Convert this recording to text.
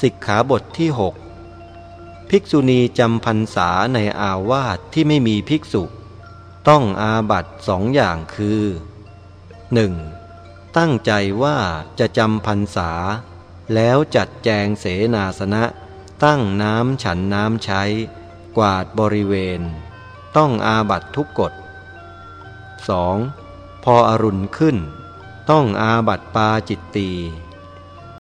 สิกขาบทที่หกภิกษุณีจำพรรษาในอาวาสที่ไม่มีภิกษุ ต้องอาบัตสองอย่างคือ 1. ตั้งใจว่าจะจำพรรษา แล้วจัดแจงเสนาสนะ ตั้งน้ำฉันน้ำใช้ กวาดบริเวณ ต้องอาบัตทุกกฎ 2. พออรุณขึ้น ต้องอาบัตปาจิตตี